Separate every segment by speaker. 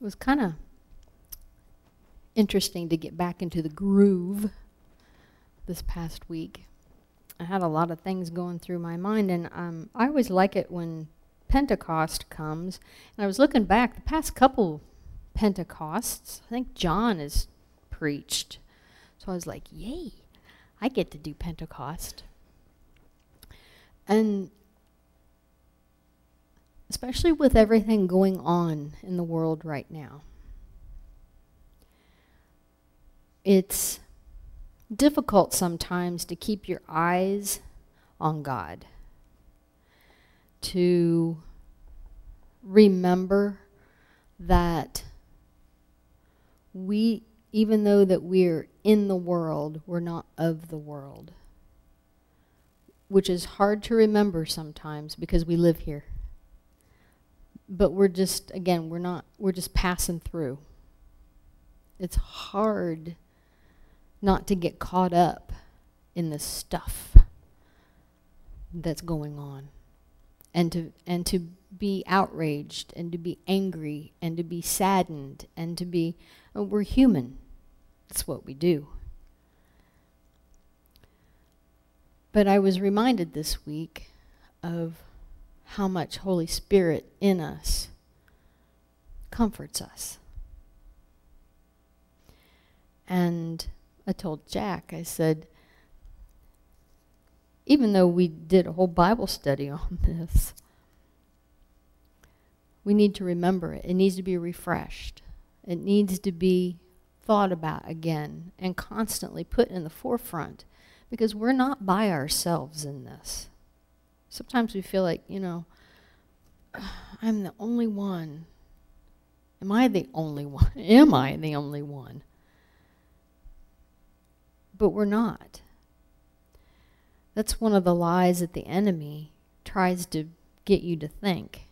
Speaker 1: it was kind of interesting to get back into the groove this past week. I had a lot of things going through my mind, and um, I always like it when Pentecost comes. And I was looking back, the past couple Pentecosts, I think John has preached. So I was like, yay, I get to do Pentecost. And especially with everything going on in the world right now, it's difficult sometimes to keep your eyes on God, to remember that we, even though that we're in the world, we're not of the world. Which is hard to remember sometimes because we live here. But we're just, again, we're not, we're just passing through. It's hard not to get caught up in the stuff that's going on and to and to be outraged and to be angry and to be saddened and to be oh, we're human that's what we do but I was reminded this week of how much Holy Spirit in us comforts us and I told Jack, I said, even though we did a whole Bible study on this, we need to remember it. It needs to be refreshed. It needs to be thought about again and constantly put in the forefront because we're not by ourselves in this. Sometimes we feel like, you know, I'm the only one. Am I the only one? Am I the only one? but we're not. That's one of the lies that the enemy tries to get you to think.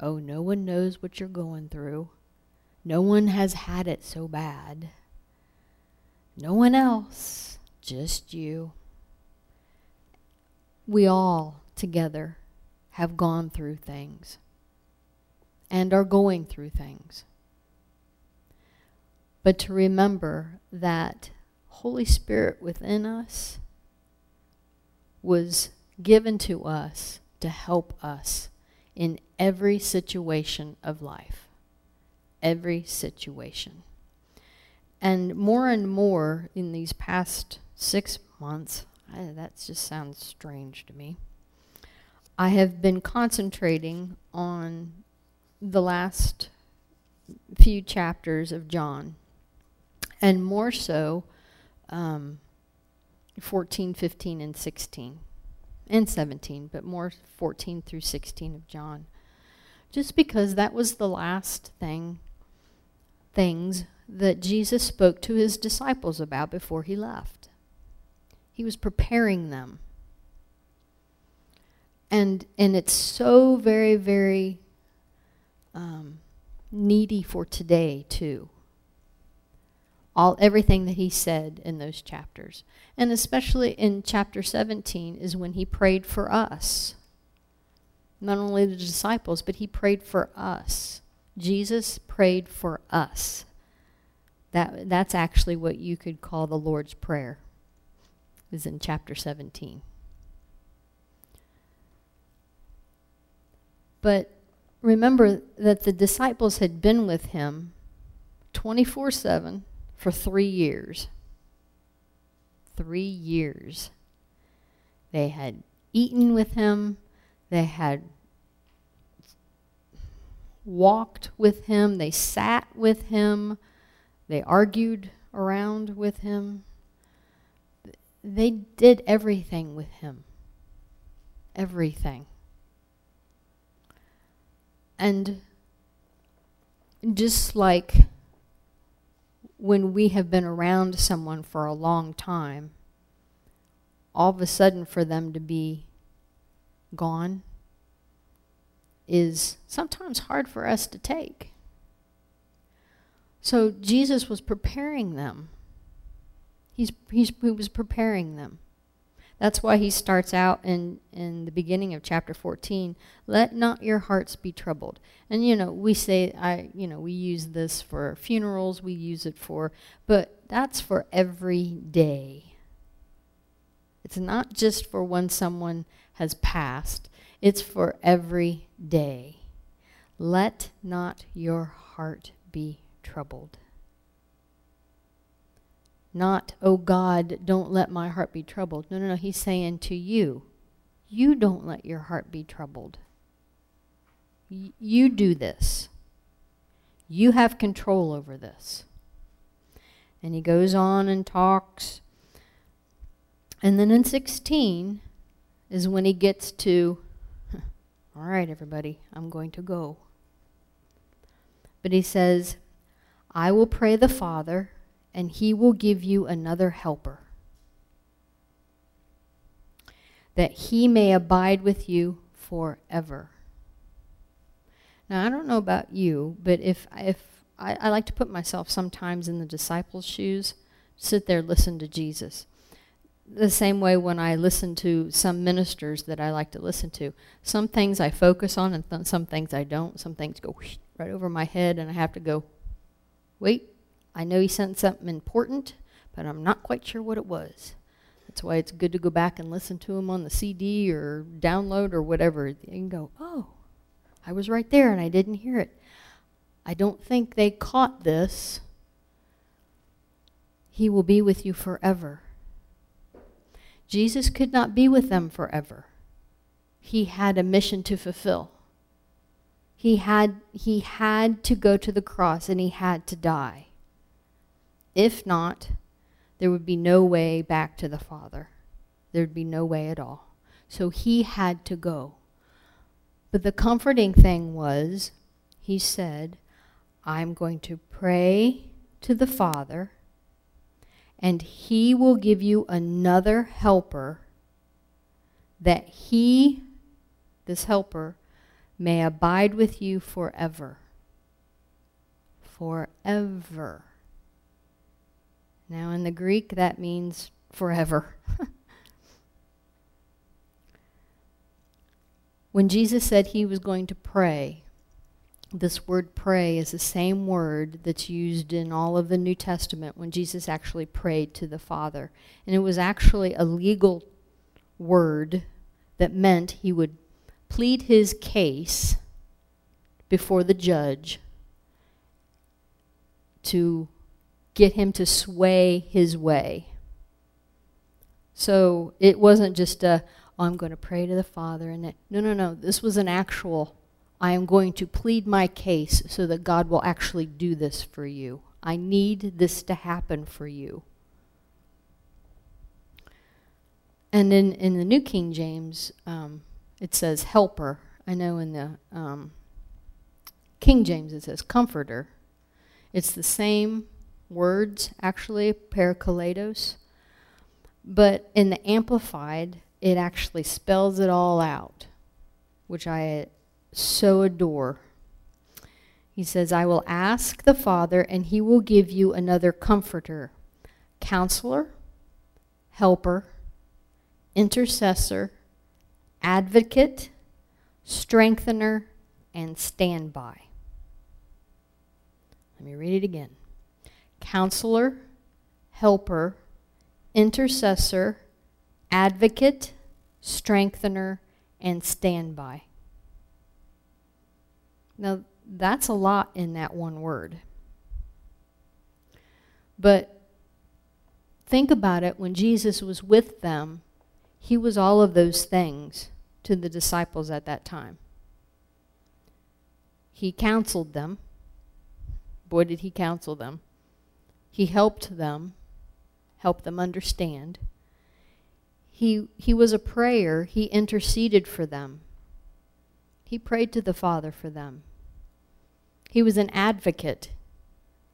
Speaker 1: Oh, no one knows what you're going through. No one has had it so bad. No one else, just you. We all together have gone through things and are going through things. But to remember that Holy Spirit within us was given to us to help us in every situation of life. Every situation. And more and more in these past six months, I, that just sounds strange to me, I have been concentrating on the last few chapters of John. And more so um, 14, 15, and 16. And 17, but more 14 through 16 of John. Just because that was the last thing, things that Jesus spoke to his disciples about before he left. He was preparing them. And, and it's so very, very um, needy for today, too all everything that he said in those chapters. And especially in chapter 17 is when he prayed for us. Not only the disciples, but he prayed for us. Jesus prayed for us. That that's actually what you could call the Lord's prayer. Is in chapter 17. But remember that the disciples had been with him 24/7 for three years. Three years. They had eaten with him. They had walked with him. They sat with him. They argued around with him. They did everything with him. Everything. And just like when we have been around someone for a long time, all of a sudden for them to be gone is sometimes hard for us to take. So Jesus was preparing them. He's, he's, he was preparing them. That's why he starts out in, in the beginning of chapter 14, let not your hearts be troubled. And, you know, we say, I, you know, we use this for funerals, we use it for, but that's for every day. It's not just for when someone has passed. It's for every day. Let not your heart be troubled. Not, oh God, don't let my heart be troubled. No, no, no. He's saying to you, you don't let your heart be troubled. Y you do this. You have control over this. And he goes on and talks. And then in 16 is when he gets to, all right, everybody, I'm going to go. But he says, I will pray the Father, and he will give you another helper, that he may abide with you forever. Now, I don't know about you, but if, if I, I like to put myself sometimes in the disciples' shoes, sit there, listen to Jesus. The same way when I listen to some ministers that I like to listen to. Some things I focus on and th some things I don't. Some things go right over my head and I have to go, wait, I know he sent something important, but I'm not quite sure what it was. That's why it's good to go back and listen to him on the CD or download or whatever. You can go, oh, I was right there and I didn't hear it. I don't think they caught this. He will be with you forever. Jesus could not be with them forever. He had a mission to fulfill. He had, he had to go to the cross and he had to die. If not, there would be no way back to the Father. There'd be no way at all. So he had to go. But the comforting thing was, he said, I'm going to pray to the Father, and he will give you another helper that he, this helper, may abide with you forever. Forever. Now in the Greek that means forever. when Jesus said he was going to pray, this word pray is the same word that's used in all of the New Testament when Jesus actually prayed to the Father. And it was actually a legal word that meant he would plead his case before the judge to get him to sway his way. So it wasn't just a, oh, I'm going to pray to the Father. and that, No, no, no. This was an actual, I am going to plead my case so that God will actually do this for you. I need this to happen for you. And in, in the New King James, um, it says helper. I know in the um, King James it says comforter. It's the same words, actually, parakletos. But in the Amplified, it actually spells it all out, which I so adore. He says, I will ask the Father, and he will give you another comforter, counselor, helper, intercessor, advocate, strengthener, and standby. Let me read it again counselor, helper, intercessor, advocate, strengthener, and standby. Now, that's a lot in that one word. But think about it, when Jesus was with them, he was all of those things to the disciples at that time. He counseled them. Boy, did he counsel them. He helped them, helped them understand. He, he was a prayer. He interceded for them. He prayed to the Father for them. He was an advocate.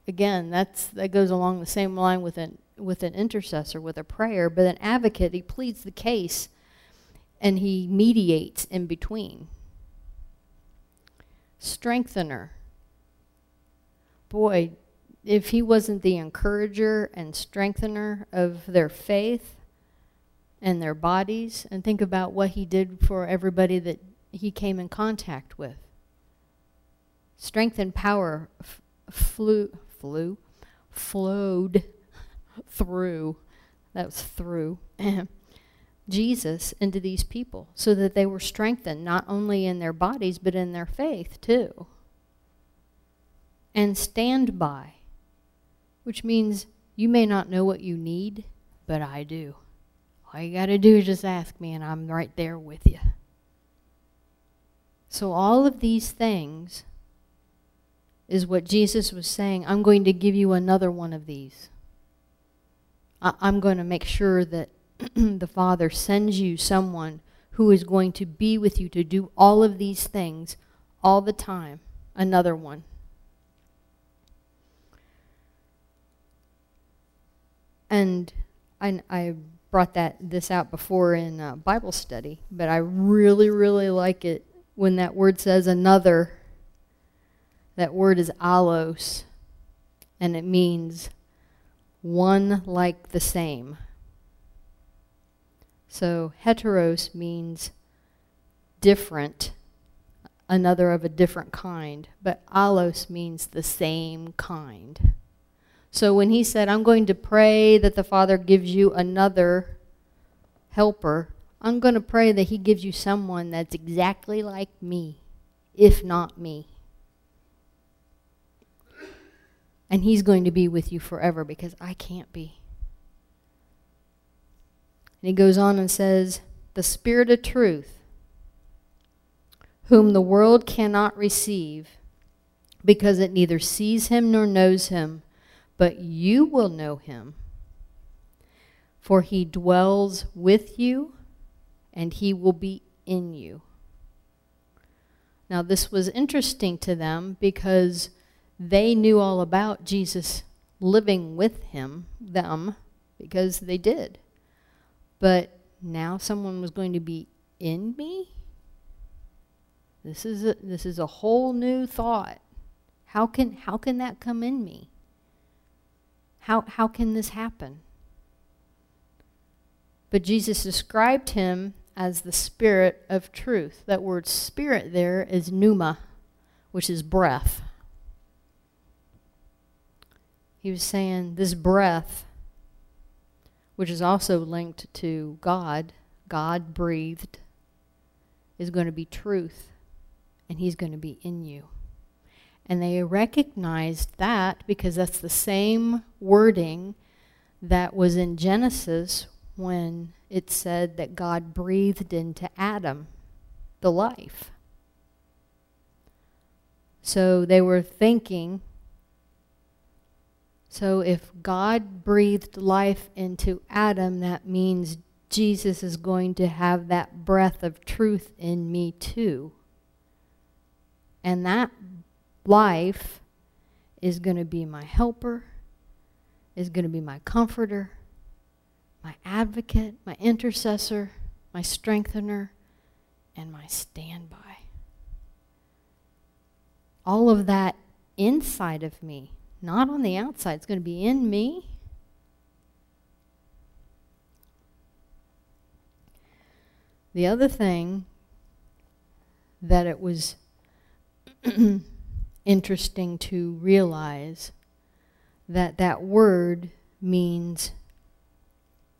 Speaker 1: Again, that's that goes along the same line with an with an intercessor, with a prayer, but an advocate, he pleads the case and he mediates in between. Strengthener. Boy, if he wasn't the encourager and strengthener of their faith, and their bodies and think about what he did for everybody that he came in contact with. Strength and power flew, flew, flowed through, that was through, Jesus into these people so that they were strengthened not only in their bodies but in their faith too. And stand by, which means you may not know what you need, but I do. All you got to do is just ask me and I'm right there with you. So all of these things is what Jesus was saying. I'm going to give you another one of these. I I'm going to make sure that the Father sends you someone who is going to be with you to do all of these things all the time. Another one. And I, I brought that this out before in uh, Bible study, but I really, really like it when that word says another. That word is allos, and it means one like the same. So heteros means different, another of a different kind, but allos means the same kind. So when he said, I'm going to pray that the Father gives you another helper, I'm going to pray that he gives you someone that's exactly like me, if not me. And he's going to be with you forever because I can't be. And he goes on and says, the Spirit of truth, whom the world cannot receive, because it neither sees him nor knows him, but you will know him. For he dwells with you, and he will be in you. Now this was interesting to them because they knew all about Jesus living with him, them, because they did. But now someone was going to be in me? This is a, this is a whole new thought. How can, how can that come in me? How, how can this happen? But Jesus described him as the spirit of truth. That word spirit there is pneuma, which is breath. He was saying this breath, which is also linked to God, God breathed, is going to be truth, and he's going to be in you. And they recognized that because that's the same wording that was in Genesis when it said that God breathed into Adam the life. So they were thinking, so if God breathed life into Adam, that means Jesus is going to have that breath of truth in me too. And that life is going to be my helper, is going to be my comforter, my advocate, my intercessor, my strengthener, and my standby. All of that inside of me, not on the outside. It's going to be in me. The other thing that it was interesting to realize that that word means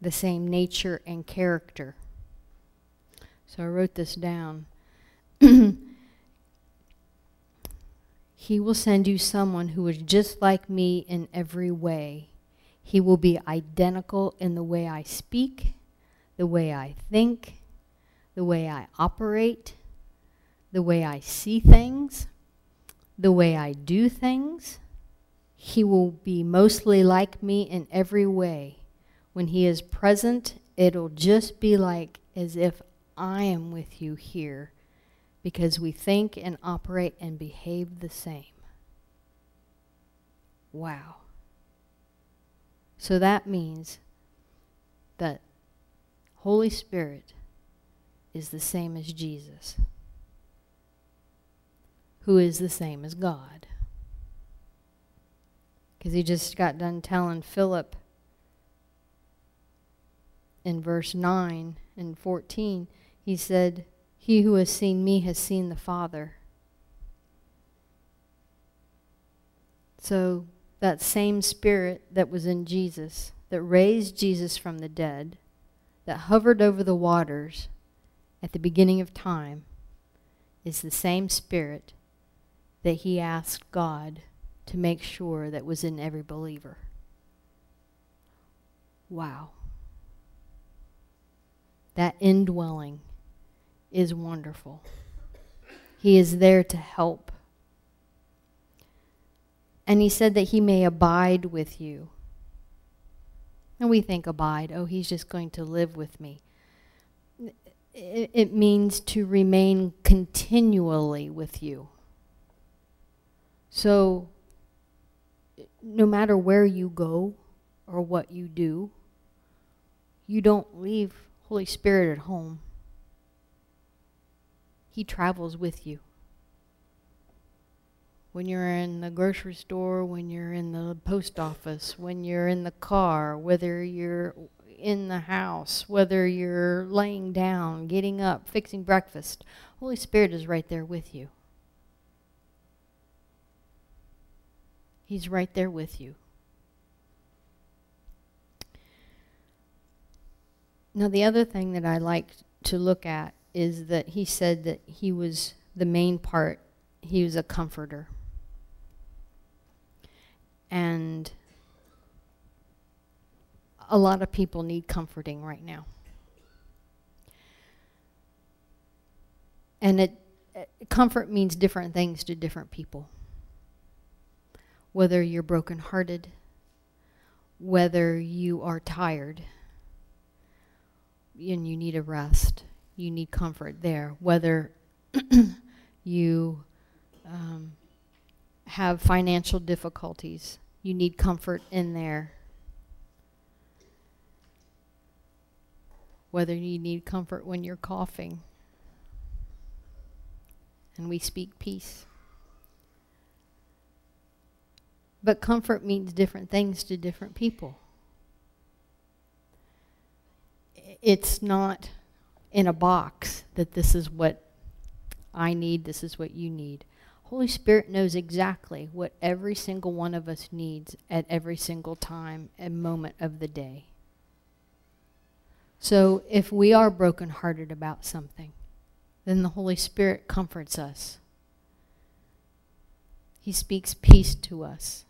Speaker 1: the same nature and character. So I wrote this down. he will send you someone who is just like me in every way. He will be identical in the way I speak, the way I think, the way I operate, the way I see things, the way I do things. He will be mostly like me in every way. When he is present, it'll just be like as if I am with you here because we think and operate and behave the same. Wow. So that means that Holy Spirit is the same as Jesus who is the same as God. Because he just got done telling Philip, in verse 9 and 14, he said, He who has seen me has seen the Father. So that same spirit that was in Jesus, that raised Jesus from the dead, that hovered over the waters at the beginning of time, is the same spirit that he asked God to make sure that was in every believer. Wow. That indwelling is wonderful. He is there to help. And he said that he may abide with you. And we think abide, oh, he's just going to live with me. It, it means to remain continually with you. So, no matter where you go or what you do, you don't leave Holy Spirit at home. He travels with you. When you're in the grocery store, when you're in the post office, when you're in the car, whether you're in the house, whether you're laying down, getting up, fixing breakfast, Holy Spirit is right there with you. He's right there with you. Now, the other thing that I like to look at is that he said that he was the main part, he was a comforter. And a lot of people need comforting right now. And it, comfort means different things to different people. Whether you're brokenhearted, whether you are tired, and you need a rest. You need comfort there. Whether you um, have financial difficulties, you need comfort in there. Whether you need comfort when you're coughing. And we speak peace. But comfort means different things to different people it's not in a box that this is what I need, this is what you need. Holy Spirit knows exactly what every single one of us needs at every single time and moment of the day. So if we are brokenhearted about something, then the Holy Spirit comforts us. He speaks peace to us.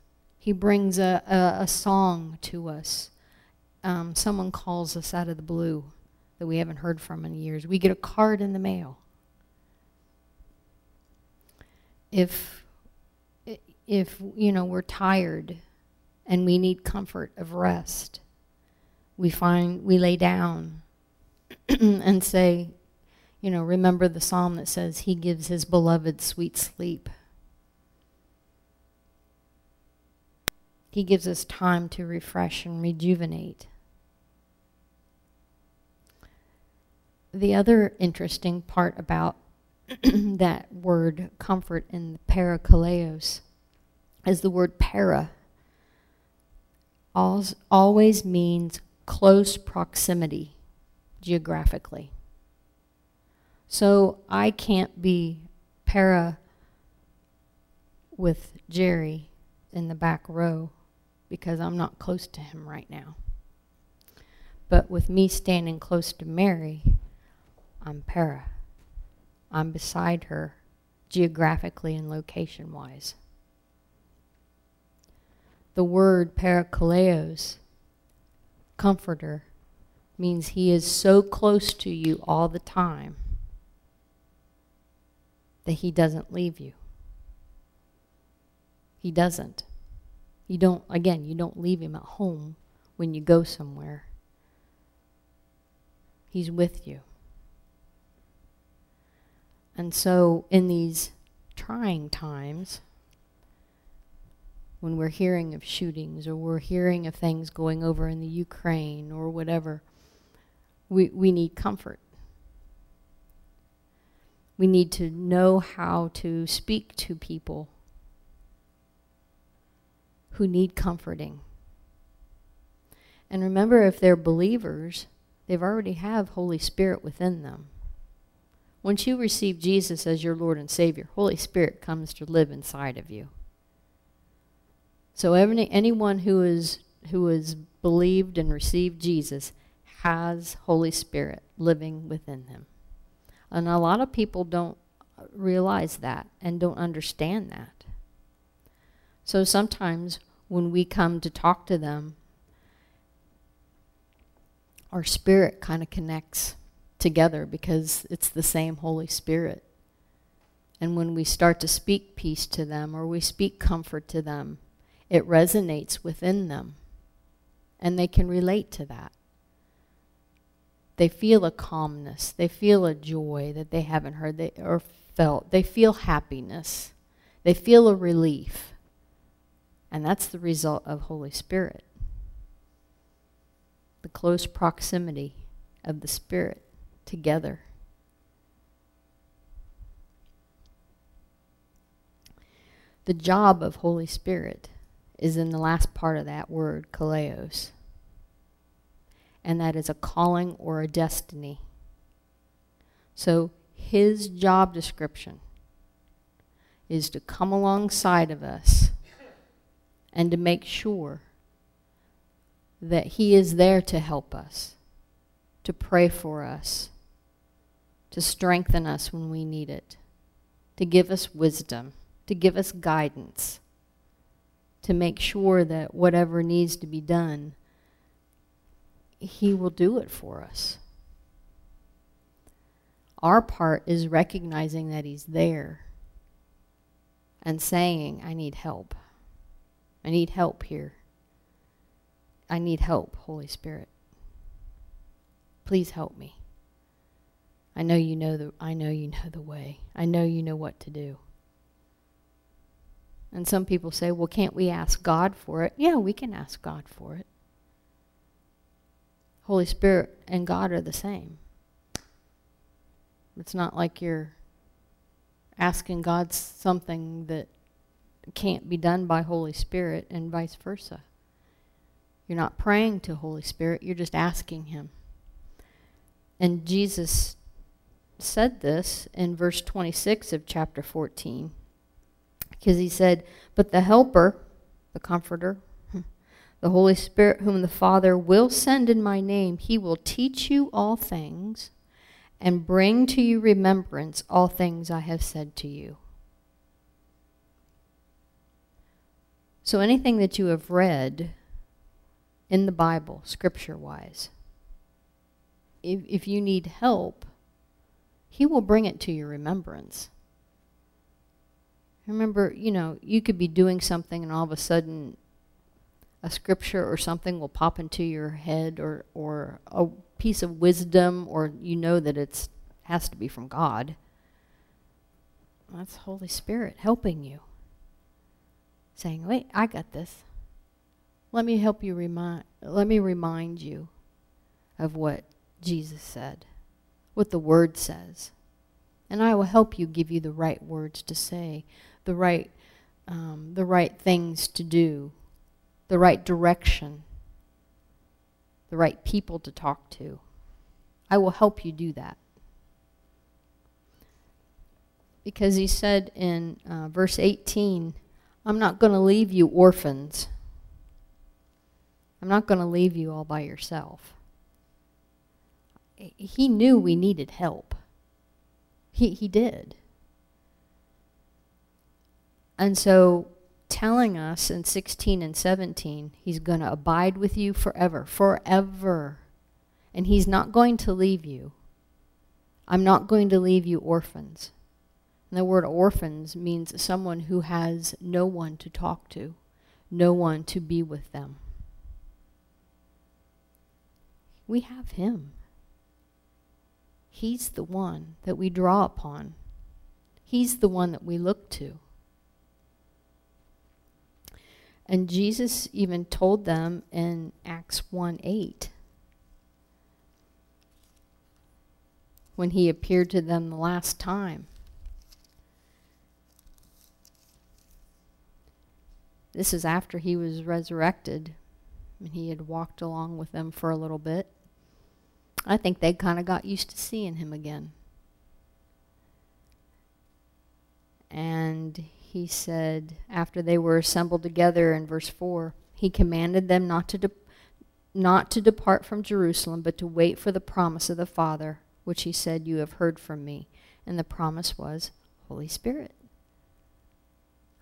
Speaker 1: He brings a, a, a song to us um, someone calls us out of the blue that we haven't heard from in years. We get a card in the mail. If, if you know, we're tired and we need comfort of rest, we find, we lay down and say, you know, remember the psalm that says, he gives his beloved sweet sleep. He gives us time to refresh and rejuvenate. the other interesting part about that word comfort in the parakaleos is the word para always means close proximity geographically. So I can't be para with Jerry in the back row because I'm not close to him right now. But with me standing close to Mary, I'm para. I'm beside her geographically and location-wise. The word parakaleos, comforter, means he is so close to you all the time that he doesn't leave you. He doesn't. You don't, again, you don't leave him at home when you go somewhere. He's with you. And so in these trying times, when we're hearing of shootings or we're hearing of things going over in the Ukraine or whatever, we, we need comfort. We need to know how to speak to people who need comforting. And remember, if they're believers, They've already have Holy Spirit within them. Once you receive Jesus as your Lord and Savior, Holy Spirit comes to live inside of you. So any, anyone who is who has believed and received Jesus has Holy Spirit living within them. And a lot of people don't realize that and don't understand that. So sometimes when we come to talk to them, our spirit kind of connects together because it's the same Holy Spirit. And when we start to speak peace to them or we speak comfort to them, it resonates within them. And they can relate to that. They feel a calmness. They feel a joy that they haven't heard they, or felt. They feel happiness. They feel a relief. And that's the result of Holy Spirit. The close proximity of the Spirit together. The job of Holy Spirit is in the last part of that word, kaleos. And that is a calling or a destiny. So his job description is to come alongside of us and to make sure that he is there to help us, to pray for us, to strengthen us when we need it, to give us wisdom, to give us guidance, to make sure that whatever needs to be done, he will do it for us. Our part is recognizing that he's there and saying, I need help. I need help here. I need help, Holy Spirit. Please help me. I know you know the I know you know the way. I know you know what to do. And some people say, well, can't we ask God for it? Yeah, we can ask God for it. Holy Spirit and God are the same. It's not like you're asking God something that can't be done by Holy Spirit and vice versa. You're not praying to Holy Spirit, you're just asking him. And Jesus said this in verse 26 of chapter 14. Because he said, But the Helper, the Comforter, the Holy Spirit, whom the Father will send in my name, he will teach you all things and bring to you remembrance all things I have said to you. So anything that you have read in the Bible, scripture-wise, if, if you need help, he will bring it to your remembrance. Remember, you know, you could be doing something and all of a sudden a scripture or something will pop into your head or, or a piece of wisdom or you know that it has to be from God. That's Holy Spirit helping you. Saying, wait, I got this. Let me help you remind, let me remind you of what Jesus said what the Word says. And I will help you give you the right words to say, the right, um, the right things to do, the right direction, the right people to talk to. I will help you do that. Because he said in uh, verse 18, I'm not going to leave you orphans. I'm not going to leave you all by yourself he knew we needed help. He, he did. And so telling us in 16 and 17, he's going to abide with you forever, forever. And he's not going to leave you. I'm not going to leave you orphans. And the word orphans means someone who has no one to talk to, no one to be with them. We have him. He's the one that we draw upon. He's the one that we look to. And Jesus even told them in Acts 1, 8, when he appeared to them the last time. This is after he was resurrected, and he had walked along with them for a little bit. I think they kind of got used to seeing him again. And he said, after they were assembled together in verse 4, he commanded them not to, not to depart from Jerusalem, but to wait for the promise of the Father, which he said, you have heard from me. And the promise was Holy Spirit.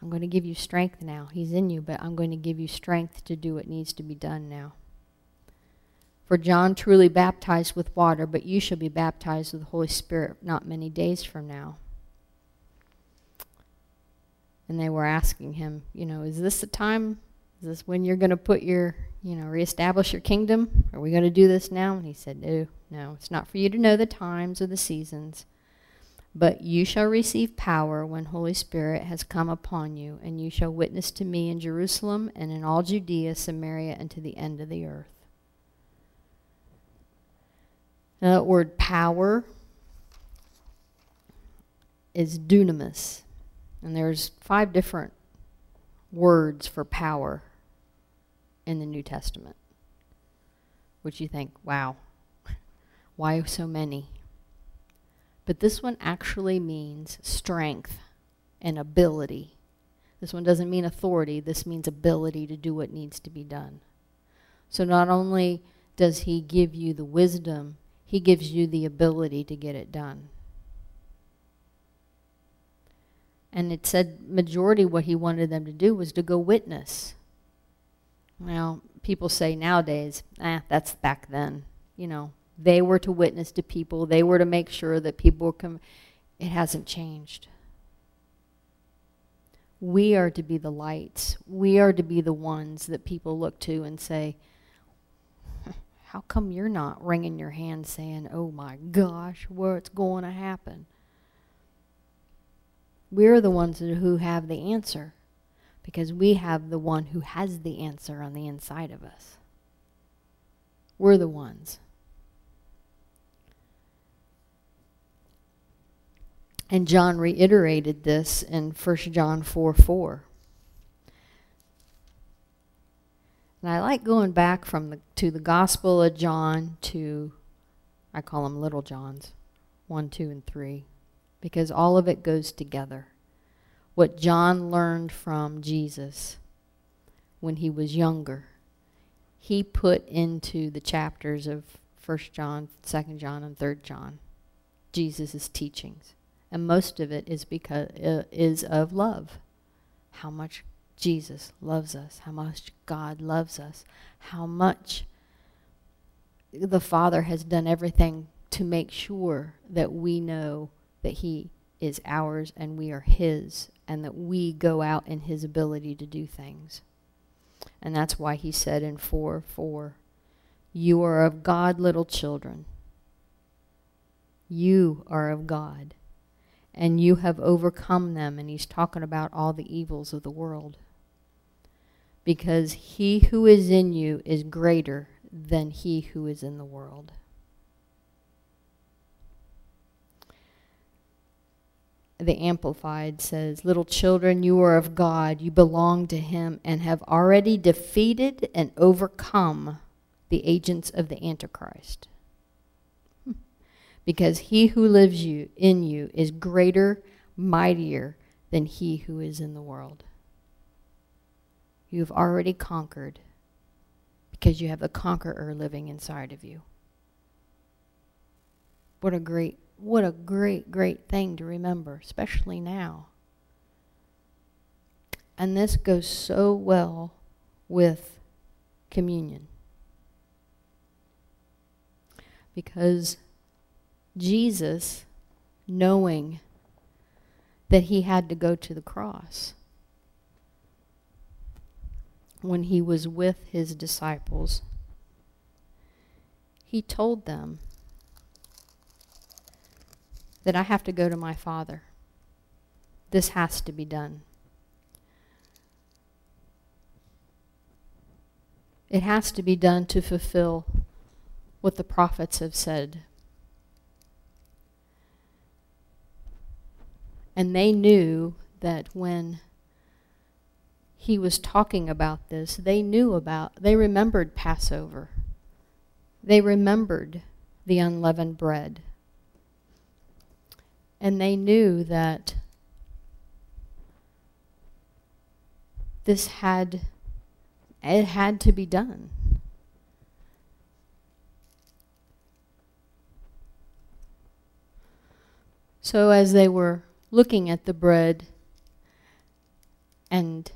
Speaker 1: I'm going to give you strength now. He's in you, but I'm going to give you strength to do what needs to be done now. For John truly baptized with water, but you shall be baptized with the Holy Spirit not many days from now. And they were asking him, you know, is this the time? Is this when you're going to put your, you know, reestablish your kingdom? Are we going to do this now? And he said, no, no, it's not for you to know the times or the seasons. But you shall receive power when Holy Spirit has come upon you, and you shall witness to me in Jerusalem and in all Judea, Samaria, and to the end of the earth. Now that word power is dunamis. And there's five different words for power in the New Testament. Which you think, wow, why so many? But this one actually means strength and ability. This one doesn't mean authority. This means ability to do what needs to be done. So not only does he give you the wisdom, he gives you the ability to get it done. And it said majority what he wanted them to do was to go witness. Now, people say nowadays, ah, that's back then. You know, they were to witness to people. They were to make sure that people come. It hasn't changed. We are to be the lights. We are to be the ones that people look to and say, how come you're not wringing your hands saying, oh my gosh, what's going to happen? We're the ones who have the answer because we have the one who has the answer on the inside of us. We're the ones. And John reiterated this in 1 John 4, 4. And I like going back from the, to the Gospel of John to, I call them Little Johns, 1, 2, and 3 because all of it goes together. What John learned from Jesus when he was younger, he put into the chapters of 1 John, 2 John, and 3 John, Jesus' teachings. And most of it is because uh, is of love. How much Jesus loves us, how much God loves us, how much the Father has done everything to make sure that we know that he is ours and we are his and that we go out in his ability to do things. And that's why he said in 4, 4, You are of God, little children. You are of God. And you have overcome them. And he's talking about all the evils of the world. Because he who is in you is greater than he who is in the world. the Amplified says, Little children, you are of God, you belong to him, and have already defeated and overcome the agents of the Antichrist. Because he who lives you in you is greater, mightier than he who is in the world. You've already conquered because you have the conqueror living inside of you. What a great what a great, great thing to remember, especially now. And this goes so well with communion. Because Jesus, knowing that he had to go to the cross, when he was with his disciples, he told them that I have to go to my Father. This has to be done. It has to be done to fulfill what the prophets have said. And they knew that when he was talking about this, they knew about, they remembered Passover. They remembered the unleavened bread. And they knew that this had, it had to be done. So as they were looking at the bread and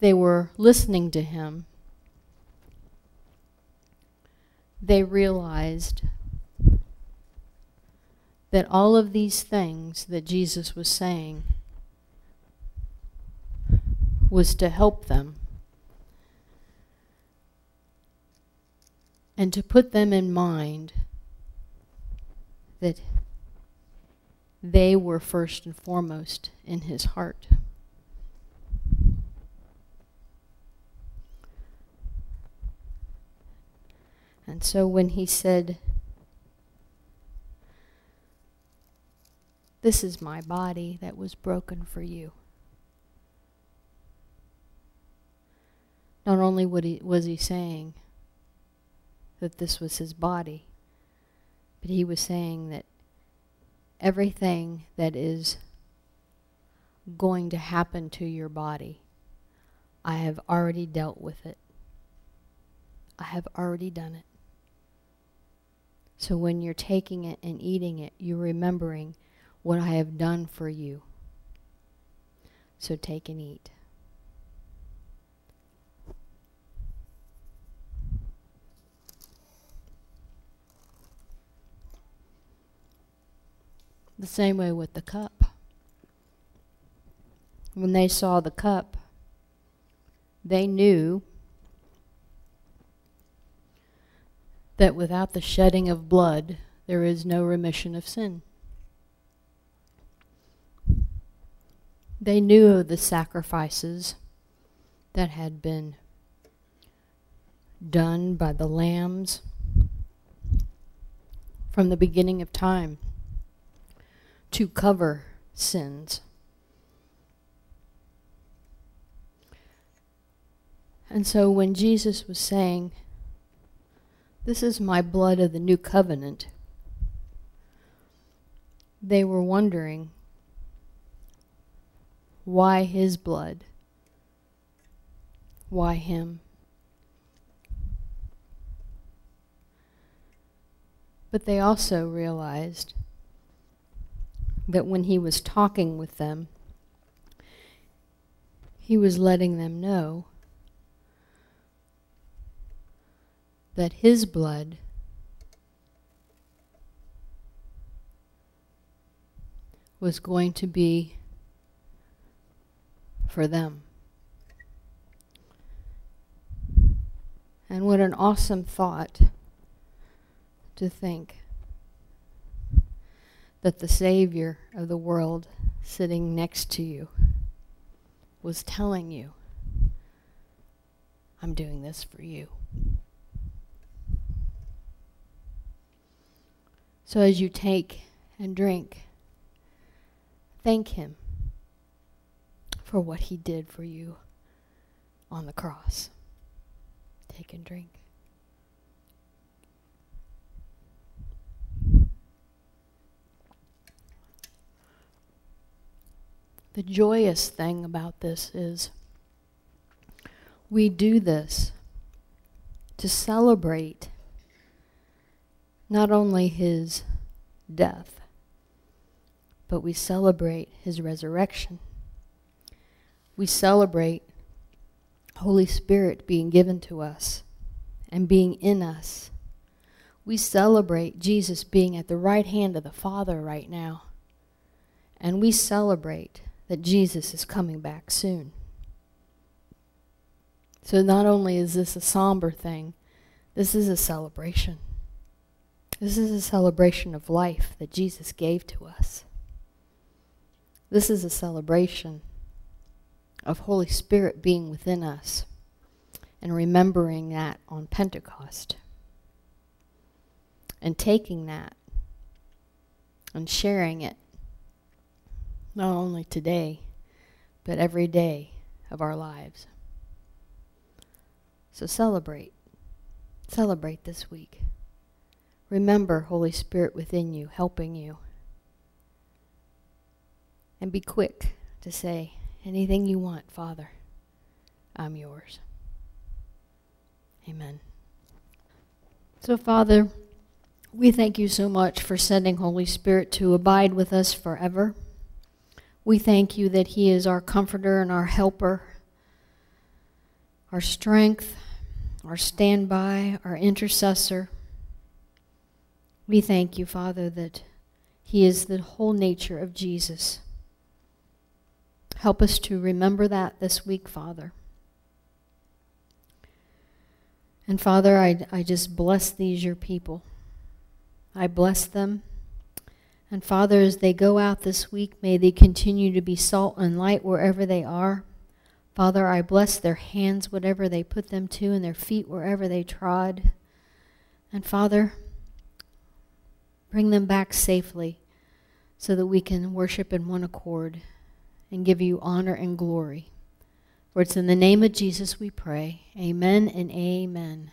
Speaker 1: they were listening to him, they realized that all of these things that Jesus was saying was to help them and to put them in mind that they were first and foremost in his heart. And so when he said, This is my body that was broken for you. Not only he, was he saying that this was his body, but he was saying that everything that is going to happen to your body, I have already dealt with it. I have already done it. So when you're taking it and eating it, you're remembering what I have done for you. So take and eat. The same way with the cup. When they saw the cup, they knew that without the shedding of blood, there is no remission of sin. They knew of the sacrifices that had been done by the lambs from the beginning of time to cover sins. And so when Jesus was saying, this is my blood of the new covenant, they were wondering, why his blood? Why him? But they also realized that when he was talking with them, he was letting them know that his blood was going to be for them. And what an awesome thought to think that the Savior of the world sitting next to you was telling you, I'm doing this for you. So as you take and drink, thank him for what he did for you on the cross. Take and drink. The joyous thing about this is we do this to celebrate not only his death, but we celebrate his resurrection we celebrate Holy Spirit being given to us and being in us. We celebrate Jesus being at the right hand of the Father right now. And we celebrate that Jesus is coming back soon. So not only is this a somber thing, this is a celebration. This is a celebration of life that Jesus gave to us. This is a celebration of Holy Spirit being within us and remembering that on Pentecost and taking that and sharing it not only today but every day of our lives. So celebrate. Celebrate this week. remember Holy Spirit within you, helping you. And be quick to say, anything you want, Father, I'm yours. Amen. So, Father, we thank you so much for sending Holy Spirit to abide with us forever. We thank you that he is our comforter and our helper, our strength, our standby, our intercessor. We thank you, Father, that he is the whole nature of Jesus. Help us to remember that this week, Father. And Father, I, I just bless these, your people. I bless them. And Father, as they go out this week, may they continue to be salt and light wherever they are. Father, I bless their hands, whatever they put them to, and their feet, wherever they trod. And Father, bring them back safely so that we can worship in one accord and give you honor and glory. For it's in the name of Jesus we pray. Amen and amen.